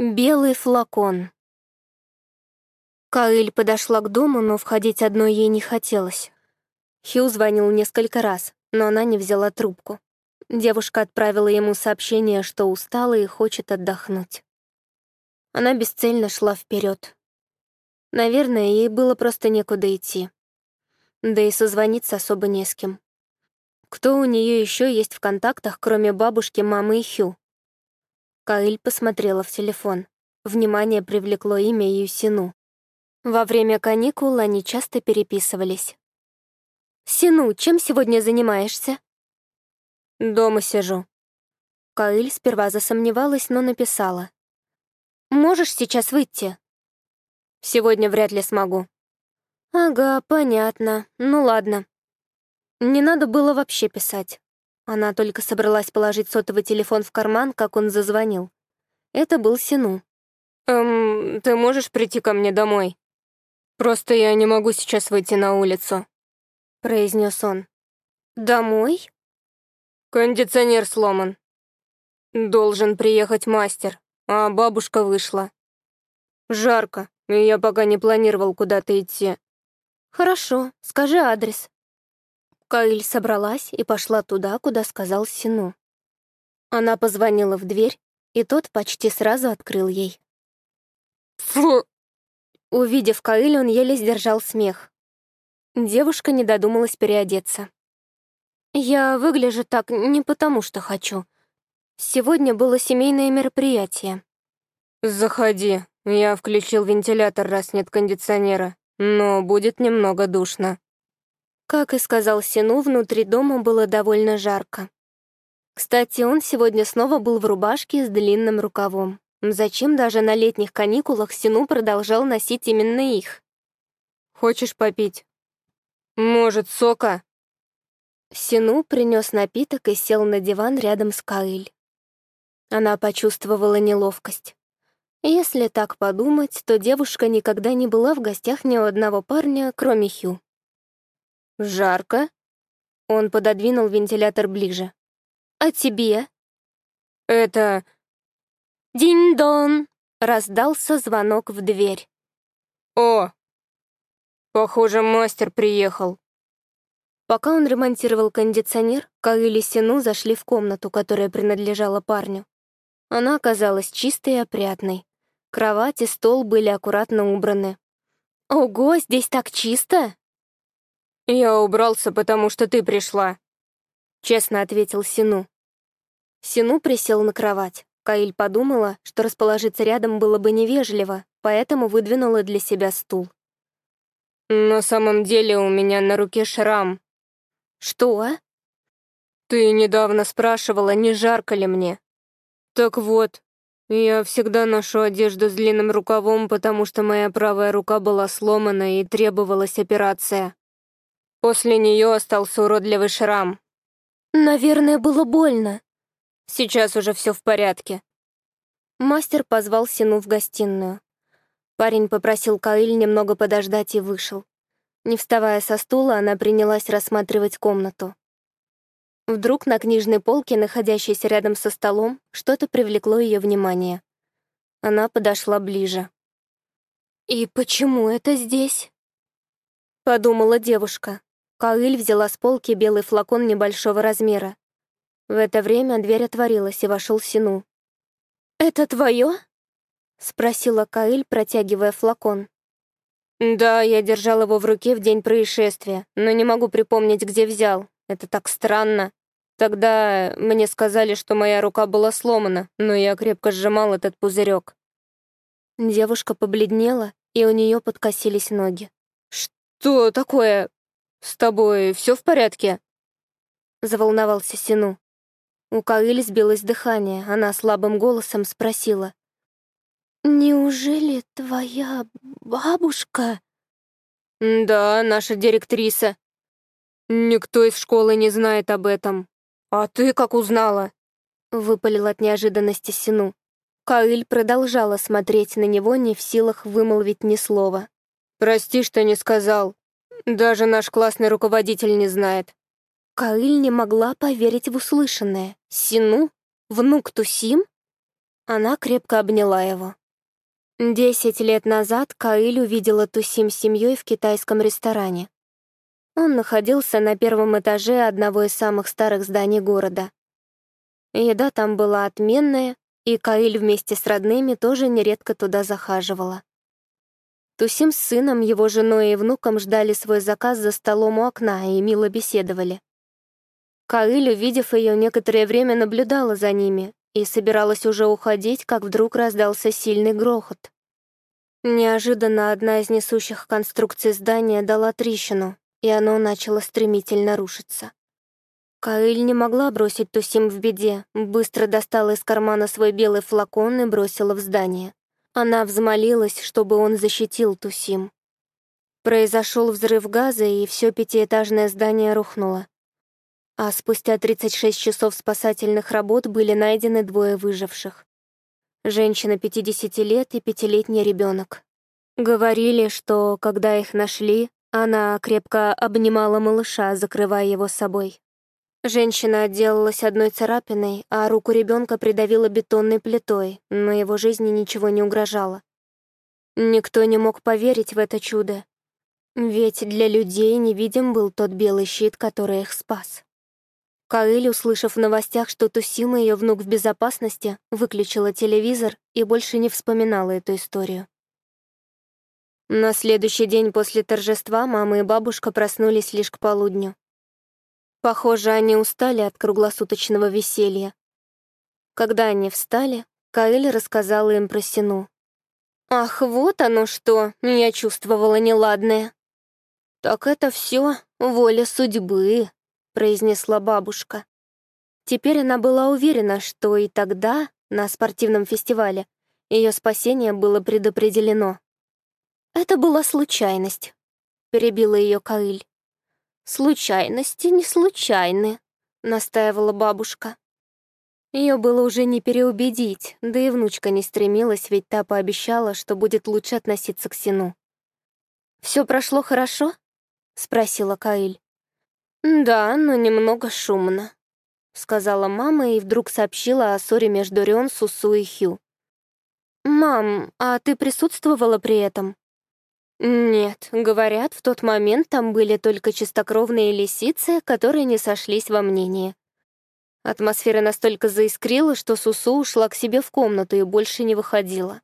Белый флакон. Каэль подошла к дому, но входить одной ей не хотелось. Хью звонил несколько раз, но она не взяла трубку. Девушка отправила ему сообщение, что устала и хочет отдохнуть. Она бесцельно шла вперед. Наверное, ей было просто некуда идти. Да и созвониться особо не с кем. Кто у нее еще есть в контактах, кроме бабушки, мамы и Хью? Каэль посмотрела в телефон. Внимание привлекло имя Юсину. Во время каникул они часто переписывались. «Сину, чем сегодня занимаешься?» «Дома сижу». Каэль сперва засомневалась, но написала. «Можешь сейчас выйти?» «Сегодня вряд ли смогу». «Ага, понятно. Ну ладно». Не надо было вообще писать. Она только собралась положить сотовый телефон в карман, как он зазвонил. Это был Сину. «Эм, ты можешь прийти ко мне домой? Просто я не могу сейчас выйти на улицу», — произнес он. «Домой?» «Кондиционер сломан. Должен приехать мастер, а бабушка вышла. Жарко, и я пока не планировал куда-то идти». «Хорошо, скажи адрес». Каиль собралась и пошла туда, куда сказал Сину. Она позвонила в дверь, и тот почти сразу открыл ей. «Фу!» Увидев Каиль, он еле сдержал смех. Девушка не додумалась переодеться. «Я выгляжу так не потому, что хочу. Сегодня было семейное мероприятие». «Заходи. Я включил вентилятор, раз нет кондиционера. Но будет немного душно». Как и сказал Сину, внутри дома было довольно жарко. Кстати, он сегодня снова был в рубашке с длинным рукавом. Зачем даже на летних каникулах Сину продолжал носить именно их? «Хочешь попить? Может, сока?» Сину принес напиток и сел на диван рядом с Каиль. Она почувствовала неловкость. Если так подумать, то девушка никогда не была в гостях ни у одного парня, кроме Хью. «Жарко?» Он пододвинул вентилятор ближе. «А тебе?» «Это...» «Динь-дон!» — раздался звонок в дверь. «О! Похоже, мастер приехал». Пока он ремонтировал кондиционер, Каил и Сину зашли в комнату, которая принадлежала парню. Она оказалась чистой и опрятной. Кровать и стол были аккуратно убраны. «Ого, здесь так чисто!» «Я убрался, потому что ты пришла», — честно ответил Сину. Сину присел на кровать. Каиль подумала, что расположиться рядом было бы невежливо, поэтому выдвинула для себя стул. «На самом деле у меня на руке шрам». «Что?» «Ты недавно спрашивала, не жарко ли мне. Так вот, я всегда ношу одежду с длинным рукавом, потому что моя правая рука была сломана и требовалась операция. После нее остался уродливый шрам. Наверное, было больно. Сейчас уже все в порядке. Мастер позвал Сину в гостиную. Парень попросил Каиль немного подождать и вышел. Не вставая со стула, она принялась рассматривать комнату. Вдруг на книжной полке, находящейся рядом со столом, что-то привлекло ее внимание. Она подошла ближе. «И почему это здесь?» — подумала девушка. Каиль взяла с полки белый флакон небольшого размера. В это время дверь отворилась, и вошел Сину. «Это твое?» — спросила Каиль, протягивая флакон. «Да, я держал его в руке в день происшествия, но не могу припомнить, где взял. Это так странно. Тогда мне сказали, что моя рука была сломана, но я крепко сжимал этот пузырек». Девушка побледнела, и у нее подкосились ноги. «Что такое? «С тобой все в порядке?» Заволновался Сину. У Каили сбилось дыхание, она слабым голосом спросила. «Неужели твоя бабушка?» «Да, наша директриса. Никто из школы не знает об этом. А ты как узнала?» Выпалил от неожиданности Сину. Каиль продолжала смотреть на него, не в силах вымолвить ни слова. «Прости, что не сказал. Даже наш классный руководитель не знает. Каиль не могла поверить в услышанное. Сину? Внук Тусим? Она крепко обняла его. Десять лет назад Каиль увидела Тусим с семьей в китайском ресторане. Он находился на первом этаже одного из самых старых зданий города. Еда там была отменная, и Каиль вместе с родными тоже нередко туда захаживала. Тусим с сыном, его женой и внуком ждали свой заказ за столом у окна и мило беседовали. Каиль, увидев ее, некоторое время наблюдала за ними и собиралась уже уходить, как вдруг раздался сильный грохот. Неожиданно одна из несущих конструкций здания дала трещину, и оно начало стремительно рушиться. Каиль не могла бросить Тусим в беде, быстро достала из кармана свой белый флакон и бросила в здание. Она взмолилась, чтобы он защитил Тусим. Произошел взрыв газа, и все пятиэтажное здание рухнуло. А спустя 36 часов спасательных работ были найдены двое выживших. Женщина 50 лет и пятилетний ребенок. Говорили, что, когда их нашли, она крепко обнимала малыша, закрывая его собой. Женщина отделалась одной царапиной, а руку ребенка придавила бетонной плитой, но его жизни ничего не угрожало. Никто не мог поверить в это чудо, ведь для людей невидим был тот белый щит, который их спас. Каэль, услышав в новостях, что Тусима, ее внук в безопасности, выключила телевизор и больше не вспоминала эту историю. На следующий день после торжества мама и бабушка проснулись лишь к полудню. Похоже, они устали от круглосуточного веселья. Когда они встали, Каэль рассказала им про Сину. «Ах, вот оно что, я чувствовала неладное». «Так это все воля судьбы», — произнесла бабушка. Теперь она была уверена, что и тогда, на спортивном фестивале, ее спасение было предопределено. «Это была случайность», — перебила ее Каиль. «Случайности не случайны», — настаивала бабушка. Ее было уже не переубедить, да и внучка не стремилась, ведь та пообещала, что будет лучше относиться к Сину. «Все прошло хорошо?» — спросила Каиль. «Да, но немного шумно», — сказала мама и вдруг сообщила о ссоре между Рион, Сусу и Хью. «Мам, а ты присутствовала при этом?» Нет, говорят, в тот момент там были только чистокровные лисицы, которые не сошлись во мнении. Атмосфера настолько заискрила, что Сусу ушла к себе в комнату и больше не выходила.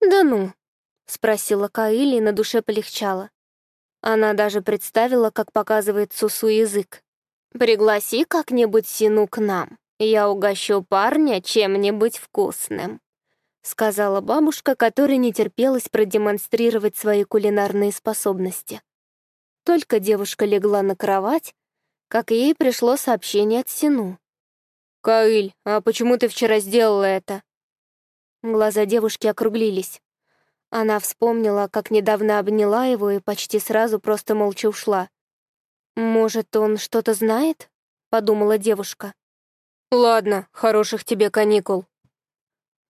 «Да ну?» — спросила Каили, и на душе полегчало. Она даже представила, как показывает Сусу язык. «Пригласи как-нибудь Сину к нам. Я угощу парня чем-нибудь вкусным». — сказала бабушка, которой не терпелось продемонстрировать свои кулинарные способности. Только девушка легла на кровать, как ей пришло сообщение от Сину. «Каиль, а почему ты вчера сделала это?» Глаза девушки округлились. Она вспомнила, как недавно обняла его и почти сразу просто молча ушла. «Может, он что-то знает?» — подумала девушка. «Ладно, хороших тебе каникул»,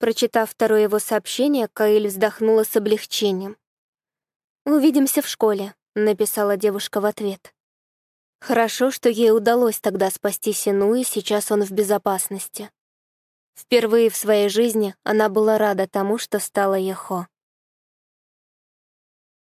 Прочитав второе его сообщение, Каэль вздохнула с облегчением. «Увидимся в школе», — написала девушка в ответ. Хорошо, что ей удалось тогда спасти Сину, и сейчас он в безопасности. Впервые в своей жизни она была рада тому, что стала Ехо.